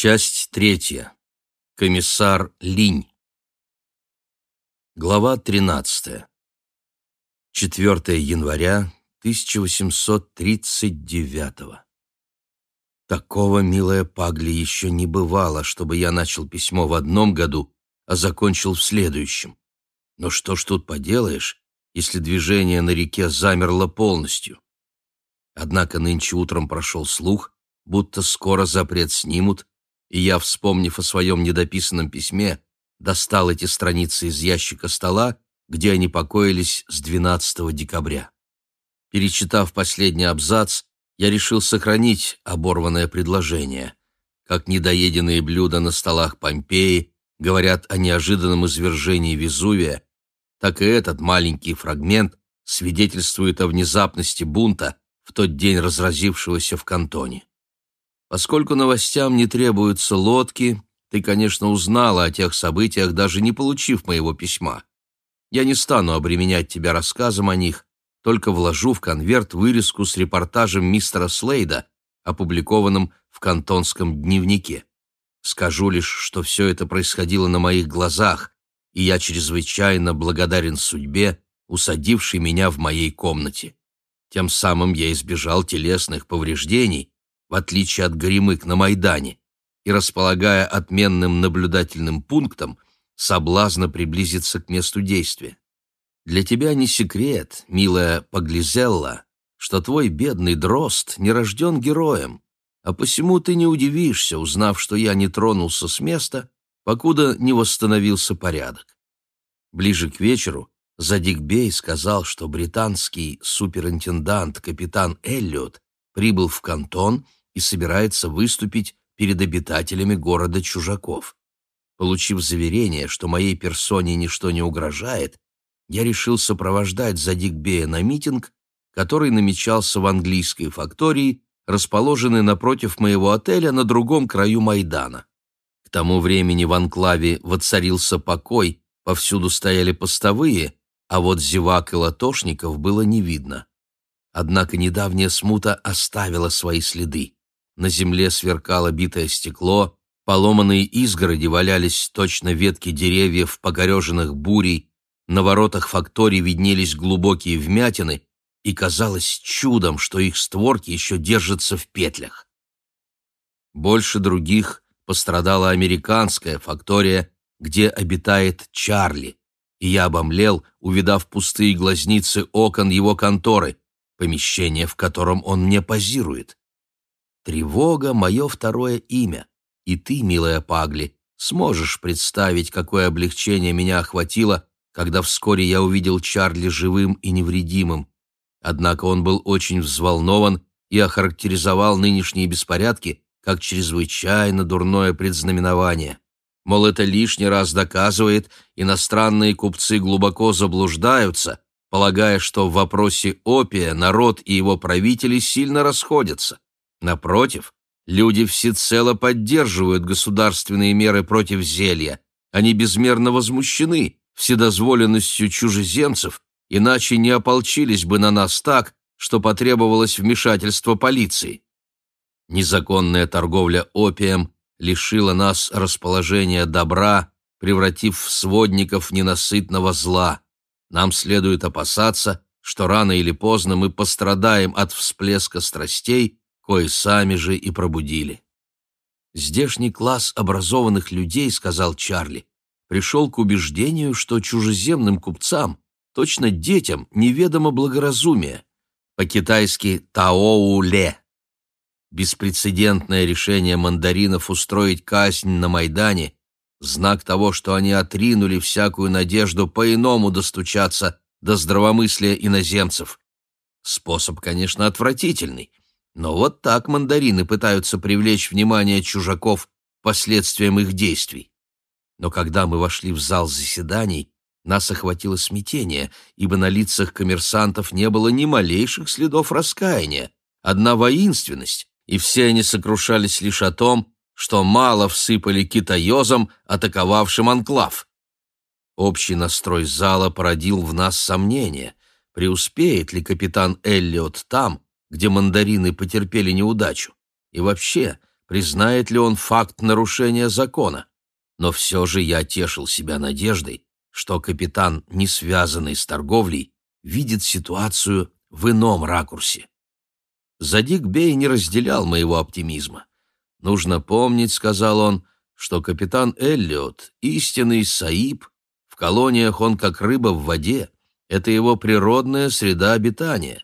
Часть третья. Комиссар Линь. Глава 13. 4 января 1839. Такого, милая Пагли, еще не бывало, чтобы я начал письмо в одном году, а закончил в следующем. Но что ж тут поделаешь, если движение на реке замерло полностью? Однако нынче утром прошел слух, будто скоро запрет снимут, и я, вспомнив о своем недописанном письме, достал эти страницы из ящика стола, где они покоились с 12 декабря. Перечитав последний абзац, я решил сохранить оборванное предложение. Как недоеденные блюда на столах Помпеи говорят о неожиданном извержении Везувия, так и этот маленький фрагмент свидетельствует о внезапности бунта в тот день разразившегося в Кантоне. Поскольку новостям не требуются лодки, ты, конечно, узнала о тех событиях, даже не получив моего письма. Я не стану обременять тебя рассказом о них, только вложу в конверт вырезку с репортажем мистера Слейда, опубликованным в Кантонском дневнике. Скажу лишь, что все это происходило на моих глазах, и я чрезвычайно благодарен судьбе, усадившей меня в моей комнате. Тем самым я избежал телесных повреждений, в отличие от горемык на Майдане, и, располагая отменным наблюдательным пунктом, соблазна приблизиться к месту действия. Для тебя не секрет, милая Поглизелла, что твой бедный дрозд не рожден героем, а посему ты не удивишься, узнав, что я не тронулся с места, покуда не восстановился порядок. Ближе к вечеру Задик Бей сказал, что британский суперинтендант капитан Эллиот прибыл в Кантон и собирается выступить перед обитателями города чужаков. Получив заверение, что моей персоне ничто не угрожает, я решил сопровождать Задикбея на митинг, который намечался в английской фактории, расположенной напротив моего отеля на другом краю Майдана. К тому времени в анклаве воцарился покой, повсюду стояли постовые, а вот зевак и латошников было не видно. Однако недавняя смута оставила свои следы. На земле сверкало битое стекло, поломанные изгороди валялись точно ветки деревьев, покореженных бурей, на воротах факторий виднелись глубокие вмятины, и казалось чудом, что их створки еще держатся в петлях. Больше других пострадала американская фактория, где обитает Чарли, и я обомлел, увидав пустые глазницы окон его конторы, помещение, в котором он мне позирует. Тревога — мое второе имя, и ты, милая Пагли, сможешь представить, какое облегчение меня охватило, когда вскоре я увидел Чарли живым и невредимым. Однако он был очень взволнован и охарактеризовал нынешние беспорядки как чрезвычайно дурное предзнаменование. Мол, это лишний раз доказывает, иностранные купцы глубоко заблуждаются, полагая, что в вопросе опия народ и его правители сильно расходятся. Напротив, люди всецело поддерживают государственные меры против зелья. Они безмерно возмущены вседозволенностью чужеземцев, иначе не ополчились бы на нас так, что потребовалось вмешательство полиции. Незаконная торговля опием лишила нас расположения добра, превратив в сводников ненасытного зла. Нам следует опасаться, что рано или поздно мы пострадаем от всплеска страстей, кои сами же и пробудили. Здешний класс образованных людей, сказал Чарли, пришел к убеждению, что чужеземным купцам, точно детям, неведомо благоразумие, по-китайски «таоу-ле». Беспрецедентное решение мандаринов устроить казнь на Майдане — знак того, что они отринули всякую надежду по-иному достучаться до здравомыслия иноземцев. Способ, конечно, отвратительный, но вот так мандарины пытаются привлечь внимание чужаков последствиям их действий. Но когда мы вошли в зал заседаний, нас охватило смятение, ибо на лицах коммерсантов не было ни малейших следов раскаяния, одна воинственность, и все они сокрушались лишь о том, что мало всыпали китаёзам, атаковавшим анклав. Общий настрой зала породил в нас сомнение, преуспеет ли капитан Эллиот там, где мандарины потерпели неудачу? И вообще, признает ли он факт нарушения закона. Но все же я тешил себя надеждой, что капитан, не связанный с торговлей, видит ситуацию в ином ракурсе. Задик Бей не разделял моего оптимизма. «Нужно помнить», — сказал он, — «что капитан Эллиот — истинный саиб, в колониях он как рыба в воде, это его природная среда обитания.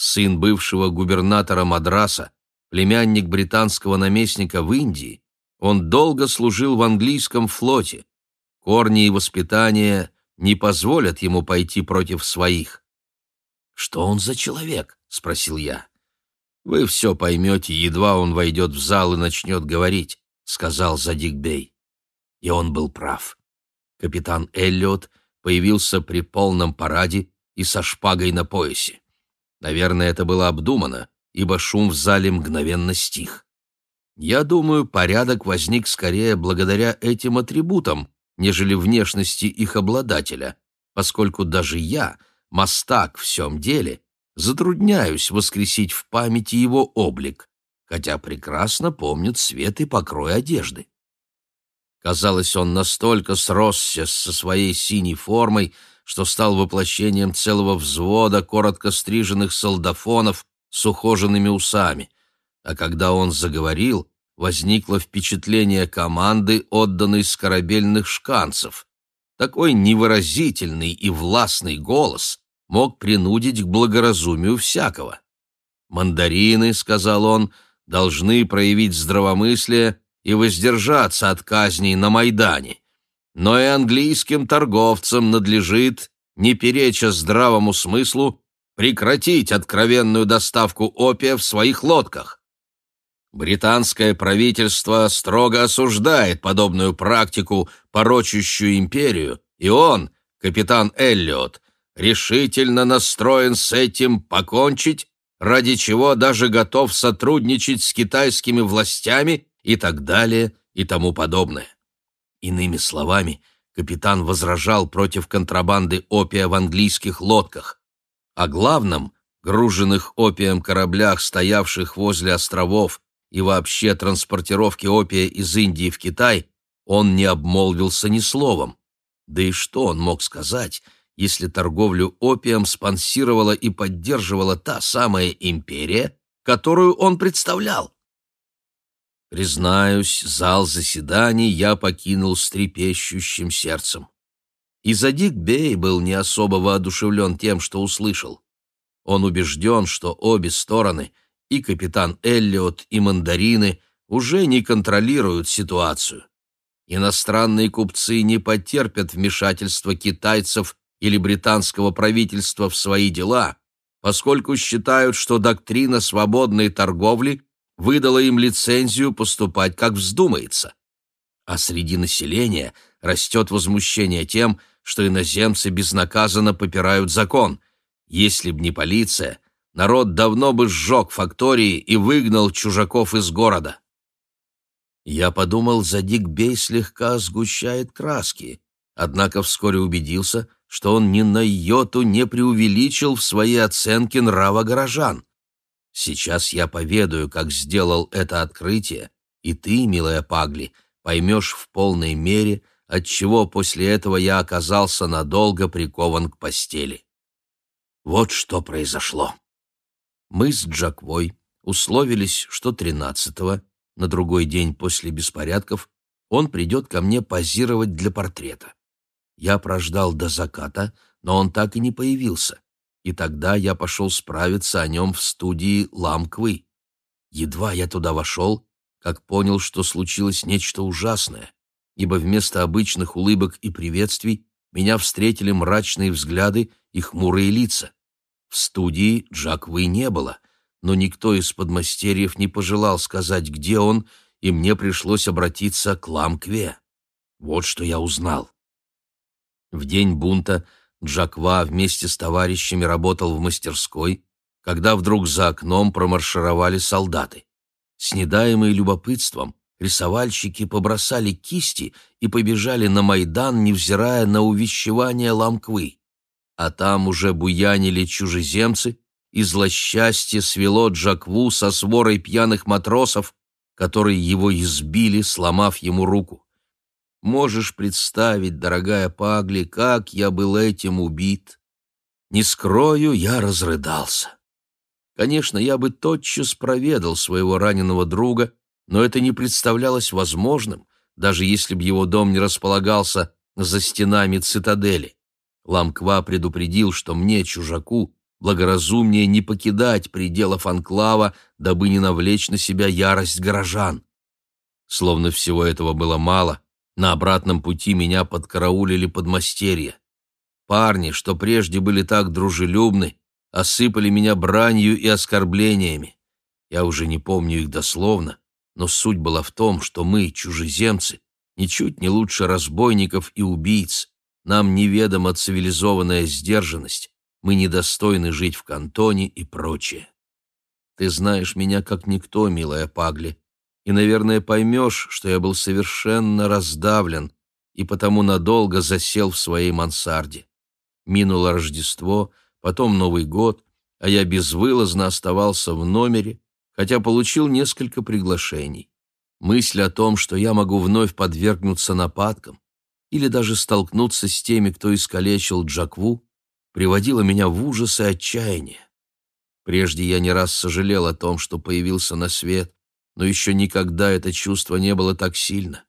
Сын бывшего губернатора Мадраса, племянник британского наместника в Индии, он долго служил в английском флоте. Корни и воспитание не позволят ему пойти против своих. «Что он за человек?» — спросил я. «Вы все поймете, едва он войдет в зал и начнет говорить», — сказал Задик Бей. И он был прав. Капитан Эллиот появился при полном параде и со шпагой на поясе. Наверное, это было обдумано, ибо шум в зале мгновенно стих. Я думаю, порядок возник скорее благодаря этим атрибутам, нежели внешности их обладателя, поскольку даже я, мастак в всем деле, затрудняюсь воскресить в памяти его облик, хотя прекрасно помню цвет и покрой одежды. Казалось, он настолько сросся со своей синей формой, что стал воплощением целого взвода коротко стриженных солдафонов с ухоженными усами. А когда он заговорил, возникло впечатление команды, отданной с корабельных шканцев. Такой невыразительный и властный голос мог принудить к благоразумию всякого. «Мандарины», — сказал он, — «должны проявить здравомыслие и воздержаться от казней на Майдане. Но и английским торговцам надлежит, не переча здравому смыслу, прекратить откровенную доставку опия в своих лодках. Британское правительство строго осуждает подобную практику, порочащую империю, и он, капитан Эллиот, решительно настроен с этим покончить, ради чего даже готов сотрудничать с китайскими властями и так далее и тому подобное. Иными словами, капитан возражал против контрабанды опия в английских лодках. О главном, груженных опием кораблях, стоявших возле островов, и вообще транспортировке опия из Индии в Китай, он не обмолвился ни словом. Да и что он мог сказать, если торговлю опием спонсировала и поддерживала та самая империя, которую он представлял? Признаюсь, зал заседаний я покинул с трепещущим сердцем. И Задик Бей был не особо воодушевлен тем, что услышал. Он убежден, что обе стороны, и капитан Эллиот, и мандарины, уже не контролируют ситуацию. Иностранные купцы не потерпят вмешательства китайцев или британского правительства в свои дела, поскольку считают, что доктрина свободной торговли выдала им лицензию поступать как вздумается. А среди населения растет возмущение тем, что иноземцы безнаказанно попирают закон. Если б не полиция, народ давно бы сжег фактории и выгнал чужаков из города. Я подумал, Задик Бей слегка сгущает краски, однако вскоре убедился, что он ни на йоту не преувеличил в своей оценке нрава горожан. Сейчас я поведаю, как сделал это открытие, и ты, милая Пагли, поймешь в полной мере, отчего после этого я оказался надолго прикован к постели. Вот что произошло. Мы с Джаквой условились, что тринадцатого, на другой день после беспорядков, он придет ко мне позировать для портрета. Я прождал до заката, но он так и не появился и тогда я пошел справиться о нем в студии Ламквы. Едва я туда вошел, как понял, что случилось нечто ужасное, ибо вместо обычных улыбок и приветствий меня встретили мрачные взгляды и хмурые лица. В студии Джаквы не было, но никто из подмастерьев не пожелал сказать, где он, и мне пришлось обратиться к Ламкве. Вот что я узнал. В день бунта Джаква вместе с товарищами работал в мастерской, когда вдруг за окном промаршировали солдаты. Снедаемые любопытством, рисовальщики побросали кисти и побежали на Майдан, невзирая на увещевания Ламквы. А там уже буянили чужеземцы, и злосчастье свело Джакву со сворой пьяных матросов, которые его избили, сломав ему руку. Можешь представить, дорогая Пагли, как я был этим убит. Не скрою, я разрыдался. Конечно, я бы тотчас проведал своего раненого друга, но это не представлялось возможным, даже если бы его дом не располагался за стенами цитадели. Ламква предупредил, что мне, чужаку, благоразумнее не покидать пределов анклава, дабы не навлечь на себя ярость горожан. Словно всего этого было мало, на обратном пути меня подкараулили подмастерья. Парни, что прежде были так дружелюбны, осыпали меня бранью и оскорблениями. Я уже не помню их дословно, но суть была в том, что мы, чужеземцы, ничуть не лучше разбойников и убийц. Нам неведома цивилизованная сдержанность, мы недостойны жить в кантоне и прочее. Ты знаешь меня как никто, милая Пагли, и, наверное, поймешь, что я был совершенно раздавлен и потому надолго засел в своей мансарде. Минуло Рождество, потом Новый год, а я безвылазно оставался в номере, хотя получил несколько приглашений. Мысль о том, что я могу вновь подвергнуться нападкам или даже столкнуться с теми, кто искалечил Джакву, приводила меня в ужас и отчаяние. Прежде я не раз сожалел о том, что появился на свет, но еще никогда это чувство не было так сильно.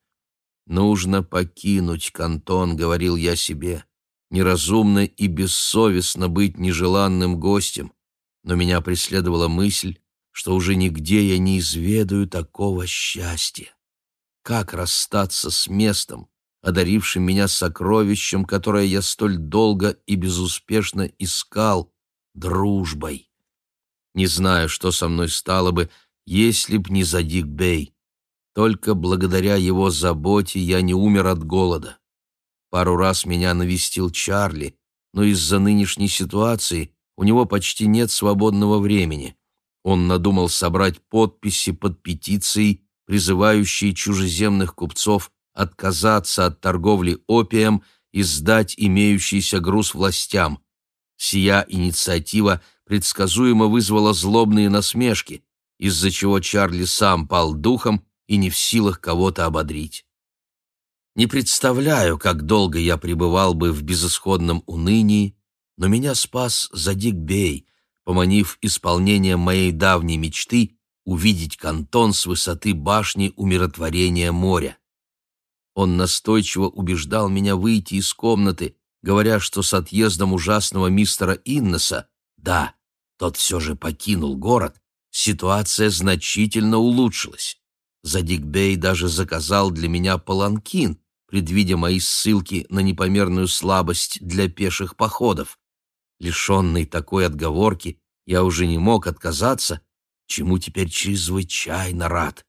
«Нужно покинуть кантон», — говорил я себе. «Неразумно и бессовестно быть нежеланным гостем». Но меня преследовала мысль, что уже нигде я не изведаю такого счастья. Как расстаться с местом, одарившим меня сокровищем, которое я столь долго и безуспешно искал, дружбой? Не знаю, что со мной стало бы, если б не Задик Бей. Только благодаря его заботе я не умер от голода. Пару раз меня навестил Чарли, но из-за нынешней ситуации у него почти нет свободного времени. Он надумал собрать подписи под петицией, призывающей чужеземных купцов отказаться от торговли опием и сдать имеющийся груз властям. Сия инициатива предсказуемо вызвала злобные насмешки, из-за чего Чарли сам пал духом и не в силах кого-то ободрить. Не представляю, как долго я пребывал бы в безысходном унынии, но меня спас Задик Бей, поманив исполнением моей давней мечты увидеть кантон с высоты башни умиротворения моря. Он настойчиво убеждал меня выйти из комнаты, говоря, что с отъездом ужасного мистера Иннеса, да, тот все же покинул город, ситуация значительно улучшилась. Задикбей даже заказал для меня паланкин, предвидя мои ссылки на непомерную слабость для пеших походов. Лишенный такой отговорки, я уже не мог отказаться, чему теперь чрезвычайно рад.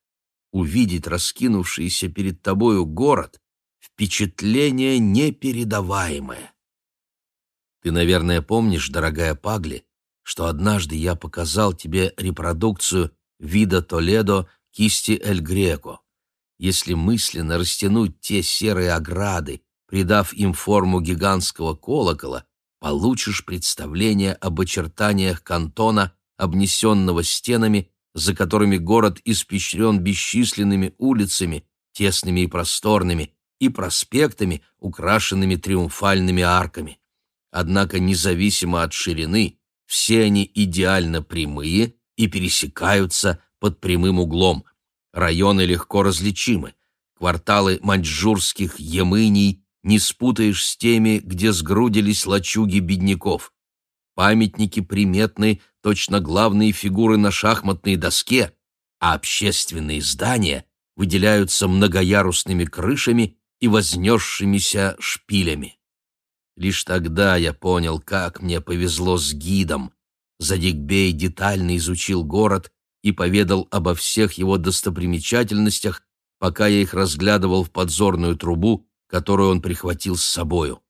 Увидеть раскинувшийся перед тобою город — впечатление непередаваемое. Ты, наверное, помнишь, дорогая Пагли, что однажды я показал тебе репродукцию вида Толедо кисти Эль Греко. Если мысленно растянуть те серые ограды, придав им форму гигантского колокола, получишь представление об очертаниях кантона, обнесенного стенами, за которыми город испещрен бесчисленными улицами, тесными и просторными, и проспектами, украшенными триумфальными арками. Однако независимо от ширины, все они идеально прямые и пересекаются под прямым углом. Районы легко различимы. Кварталы маньчжурских емыней не спутаешь с теми, где сгрудились лачуги бедняков. Памятники приметны, точно главные фигуры на шахматной доске, а общественные здания выделяются многоярусными крышами и вознесшимися шпилями. Лишь тогда я понял, как мне повезло с гидом. Задикбей детально изучил город и поведал обо всех его достопримечательностях, пока я их разглядывал в подзорную трубу, которую он прихватил с собою.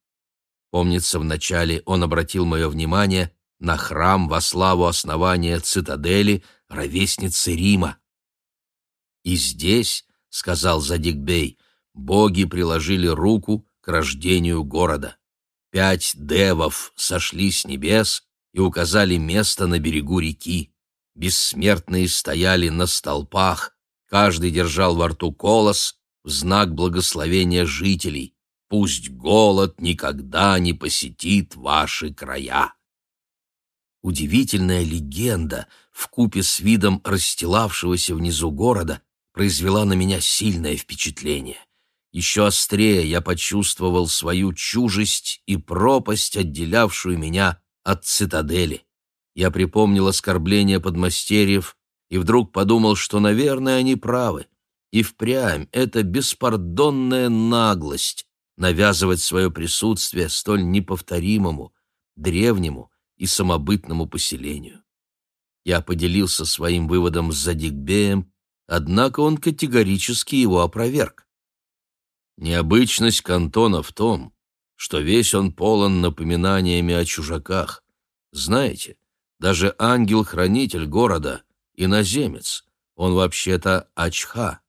Помнится, вначале он обратил мое внимание на храм во славу основания цитадели, ровесницы Рима. «И здесь, — сказал Задикбей, — боги приложили руку к рождению города. Пять девов сошли с небес и указали место на берегу реки. Бессмертные стояли на столпах, Каждый держал во рту колос в знак благословения жителей. Пусть голод никогда не посетит ваши края. Удивительная легенда в купе с видом расстилавшегося внизу города произвела на меня сильное впечатление. Еще острее я почувствовал свою чужесть и пропасть, отделявшую меня от цитадели. Я припомнил оскорбления подмастерьев и вдруг подумал, что, наверное, они правы. И впрямь это беспардонная наглость навязывать свое присутствие столь неповторимому, древнему и самобытному поселению. Я поделился своим выводом с Задигбеем, однако он категорически его опроверг. Необычность кантона в том, что весь он полон напоминаниями о чужаках. Знаете, даже ангел-хранитель города — иноземец, он вообще-то Ачха.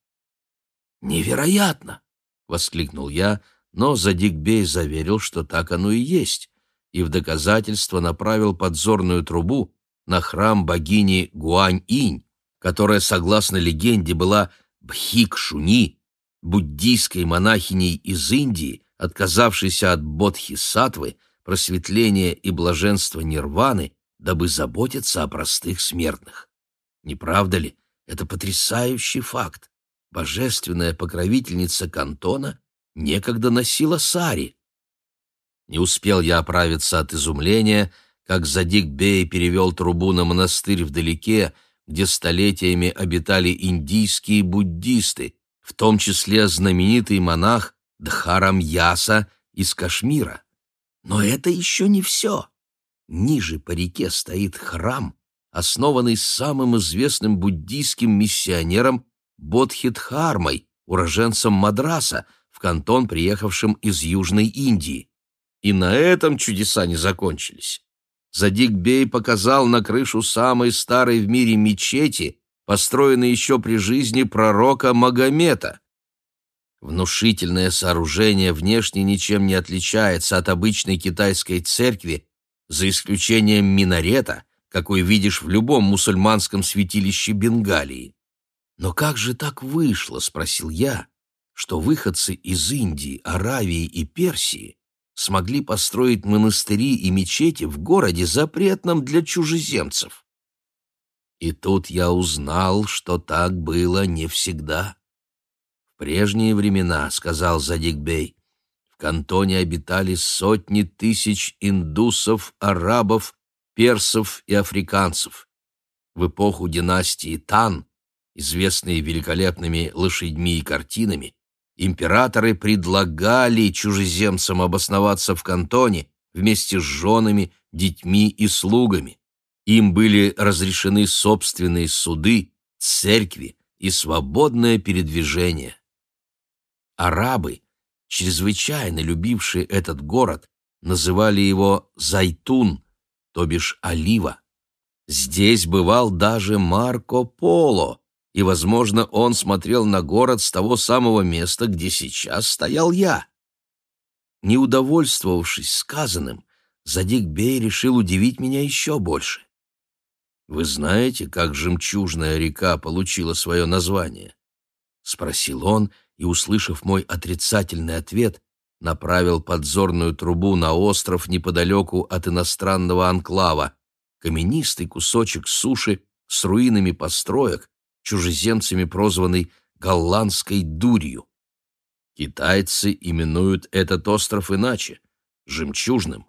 «Невероятно!» — воскликнул я, но Задигбей заверил, что так оно и есть, и в доказательство направил подзорную трубу на храм богини Гуань-инь, которая, согласно легенде, была Бхикшуни, буддийской монахиней из Индии, отказавшейся от бодхисаттвы, просветления и блаженства нирваны, дабы заботиться о простых смертных. Не правда ли? Это потрясающий факт. Божественная покровительница Кантона некогда носила сари. Не успел я оправиться от изумления, как Задик Бей перевел трубу на монастырь вдалеке, где столетиями обитали индийские буддисты, в том числе знаменитый монах Дхарам Яса из Кашмира. Но это еще не все. Ниже по реке стоит храм, основанный самым известным буддийским миссионером Бодхидхармой, уроженцем Мадраса, в кантон, приехавшим из Южной Индии. И на этом чудеса не закончились. Задик-бей показал на крышу самой старой в мире мечети, построенной еще при жизни пророка Магомета. Внушительное сооружение внешне ничем не отличается от обычной китайской церкви, за исключением минарета, какой видишь в любом мусульманском святилище Бенгалии. «Но как же так вышло?» — спросил я, что выходцы из Индии, Аравии и Персии смогли построить монастыри и мечети в городе, запретном для чужеземцев. И тут я узнал, что так было не всегда. В прежние времена, — сказал Задикбей, — в кантоне обитали сотни тысяч индусов, арабов, персов и африканцев. В эпоху династии Тан известные великолепными лошадьми и картинами, императоры предлагали чужеземцам обосноваться в кантоне вместе с женами, детьми и слугами. Им были разрешены собственные суды, церкви и свободное передвижение. Арабы, чрезвычайно любившие этот город, называли его Зайтун, то бишь Олива. Здесь бывал даже Марко Поло, и, возможно, он смотрел на город с того самого места, где сейчас стоял я. Не удовольствовавшись сказанным, Задик Бей решил удивить меня еще больше. «Вы знаете, как жемчужная река получила свое название?» — спросил он, и, услышав мой отрицательный ответ, направил подзорную трубу на остров неподалеку от иностранного анклава, каменистый кусочек суши с руинами построек, чужеземцами прозванный голландской дурью. Китайцы именуют этот остров иначе — жемчужным.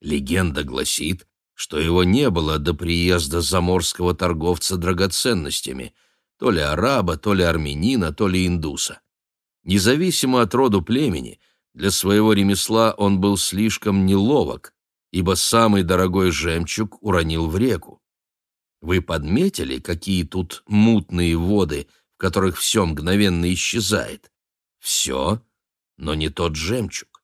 Легенда гласит, что его не было до приезда заморского торговца драгоценностями, то ли араба, то ли армянина, то ли индуса. Независимо от роду племени, для своего ремесла он был слишком неловок, ибо самый дорогой жемчуг уронил в реку. Вы подметили, какие тут мутные воды, в которых все мгновенно исчезает? Все, но не тот жемчуг.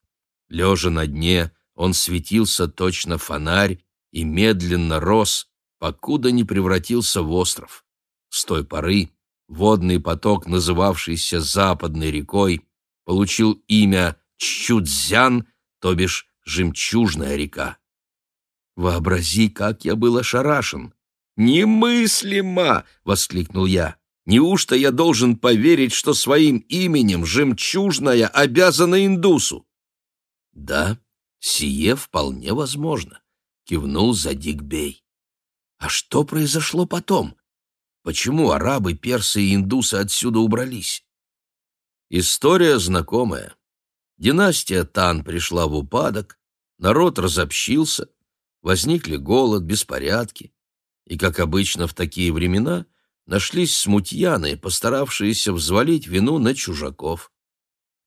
Лежа на дне, он светился точно фонарь и медленно рос, покуда не превратился в остров. С той поры водный поток, называвшийся Западной рекой, получил имя Чудзян, то бишь «жемчужная река». Вообрази, как я был ошарашен. «Немыслимо!» — воскликнул я. Неужто я должен поверить, что своим именем жемчужная обязана индусу? Да, сие вполне возможно, кивнул Задик-бей. А что произошло потом? Почему арабы, персы и индусы отсюда убрались? История знакомая. Династия Тан пришла в упадок, народ разобщился, возникли голод, беспорядки, и, как обычно в такие времена, нашлись смутьяны, постаравшиеся взвалить вину на чужаков.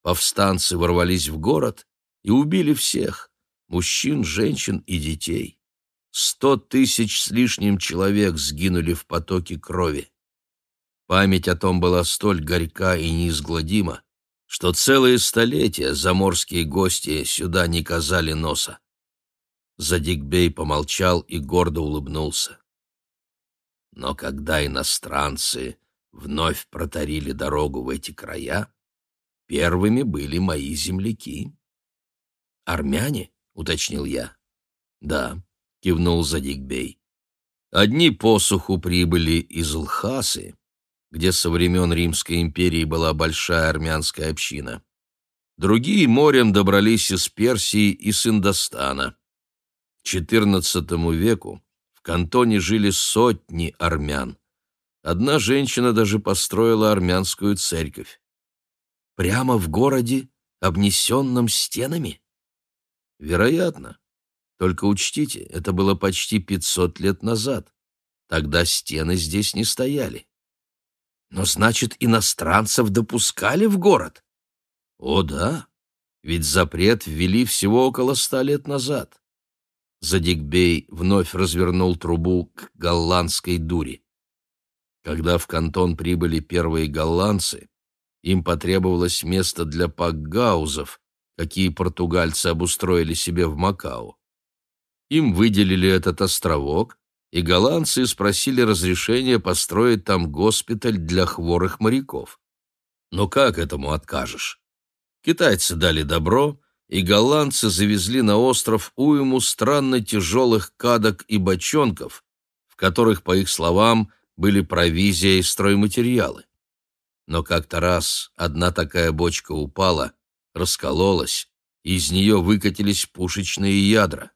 Повстанцы ворвались в город и убили всех — мужчин, женщин и детей. Сто тысяч с лишним человек сгинули в потоке крови. Память о том была столь горька и неизгладима, что целые столетия заморские гости сюда не казали носа. Задикбей помолчал и гордо улыбнулся. Но когда иностранцы вновь протарили дорогу в эти края, первыми были мои земляки. «Армяне?» — уточнил я. «Да», — кивнул Задикбей. «Одни посуху прибыли из Лхасы, где со времен Римской империи была большая армянская община. Другие морем добрались из Персии и с Индостана. К XIV веку в кантоне жили сотни армян. Одна женщина даже построила армянскую церковь. Прямо в городе, обнесенном стенами? Вероятно. Только учтите, это было почти 500 лет назад. Тогда стены здесь не стояли. Но значит, иностранцев допускали в город? О да, ведь запрет ввели всего около ста лет назад. Задикбей вновь развернул трубу к голландской дуре. Когда в кантон прибыли первые голландцы, им потребовалось место для пакгаузов, какие португальцы обустроили себе в Макао. Им выделили этот островок, и голландцы спросили разрешения построить там госпиталь для хворых моряков. Но как этому откажешь? Китайцы дали добро, и голландцы завезли на остров уйму странно тяжелых кадок и бочонков, в которых, по их словам, были провизия и стройматериалы. Но как-то раз одна такая бочка упала, раскололась, из нее выкатились пушечные ядра.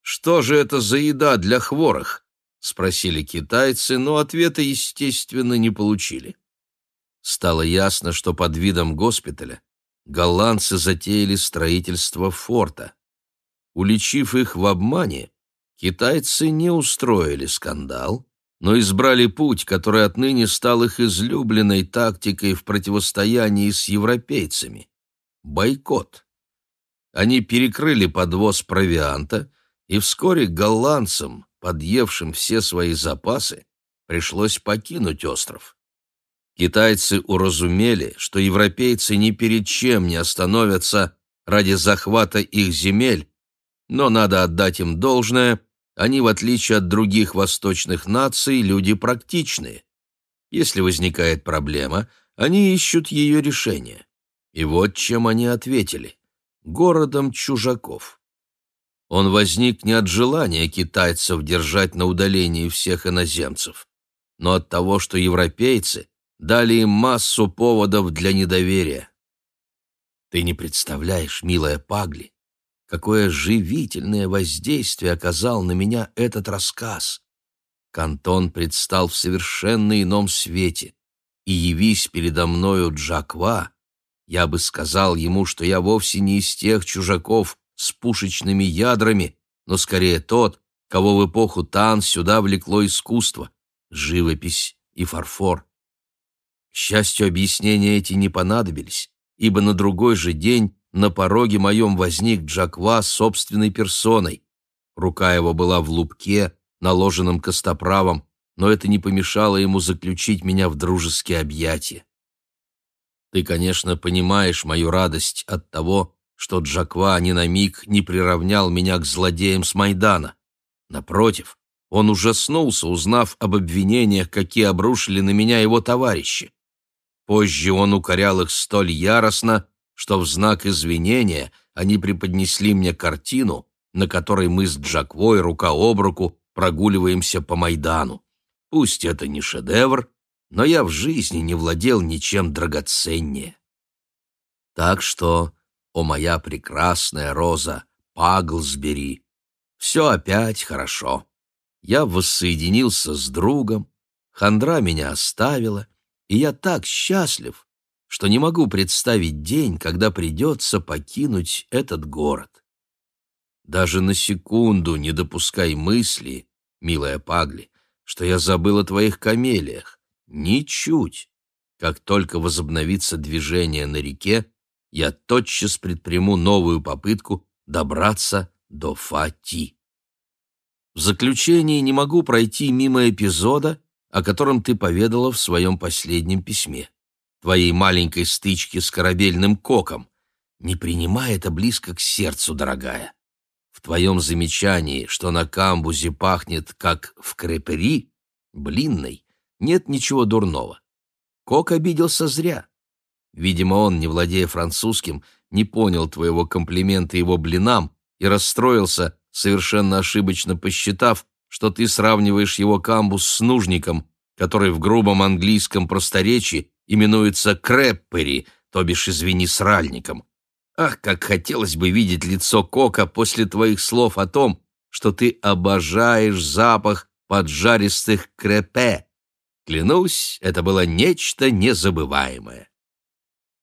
«Что же это за еда для хворых?» — спросили китайцы, но ответа, естественно, не получили. Стало ясно, что под видом госпиталя голландцы затеяли строительство форта. Уличив их в обмане, китайцы не устроили скандал, но избрали путь, который отныне стал их излюбленной тактикой в противостоянии с европейцами — бойкот. Они перекрыли подвоз провианта — и вскоре голландцам, подъевшим все свои запасы, пришлось покинуть остров. Китайцы уразумели, что европейцы ни перед чем не остановятся ради захвата их земель, но надо отдать им должное, они, в отличие от других восточных наций, люди практичные. Если возникает проблема, они ищут ее решение. И вот чем они ответили. Городом чужаков. Он возник не от желания китайцев держать на удалении всех иноземцев, но от того, что европейцы дали им массу поводов для недоверия. Ты не представляешь, милая Пагли, какое живительное воздействие оказал на меня этот рассказ. Кантон предстал в совершенно ином свете, и явись передо мною Джаква, я бы сказал ему, что я вовсе не из тех чужаков, с пушечными ядрами, но скорее тот, кого в эпоху Тан сюда влекло искусство, живопись и фарфор. К счастью, объяснения эти не понадобились, ибо на другой же день на пороге моем возник Джаква собственной персоной. Рука его была в лупке, наложенном костоправом, но это не помешало ему заключить меня в дружеские объятия. Ты, конечно, понимаешь мою радость от того, что Джаква ни на миг не приравнял меня к злодеям с Майдана. Напротив, он ужаснулся, узнав об обвинениях, какие обрушили на меня его товарищи. Позже он укорял их столь яростно, что в знак извинения они преподнесли мне картину, на которой мы с Джаквой рука об руку прогуливаемся по Майдану. Пусть это не шедевр, но я в жизни не владел ничем драгоценнее. Так что, о моя прекрасная роза, Паглсбери, все опять хорошо. Я воссоединился с другом, хандра меня оставила, и я так счастлив, что не могу представить день, когда придется покинуть этот город. Даже на секунду не допускай мысли, милая Пагли, что я забыл о твоих камелиях. Ничуть. Как только возобновится движение на реке, я тотчас предприму новую попытку добраться до Фати. В заключение не могу пройти мимо эпизода, о котором ты поведала в своем последнем письме, твоей маленькой стычки с корабельным коком. Не принимай это близко к сердцу, дорогая. В твоем замечании, что на камбузе пахнет, как в крепери, блинной, нет ничего дурного. Кок обиделся зря. Видимо, он, не владея французским, не понял твоего комплимента его блинам и расстроился, совершенно ошибочно посчитав, что ты сравниваешь его камбус с нужником, который в грубом английском просторечии именуется креппери, то бишь, извини, сральником. Ах, как хотелось бы видеть лицо Кока после твоих слов о том, что ты обожаешь запах поджаристых крепе. Клянусь, это было нечто незабываемое.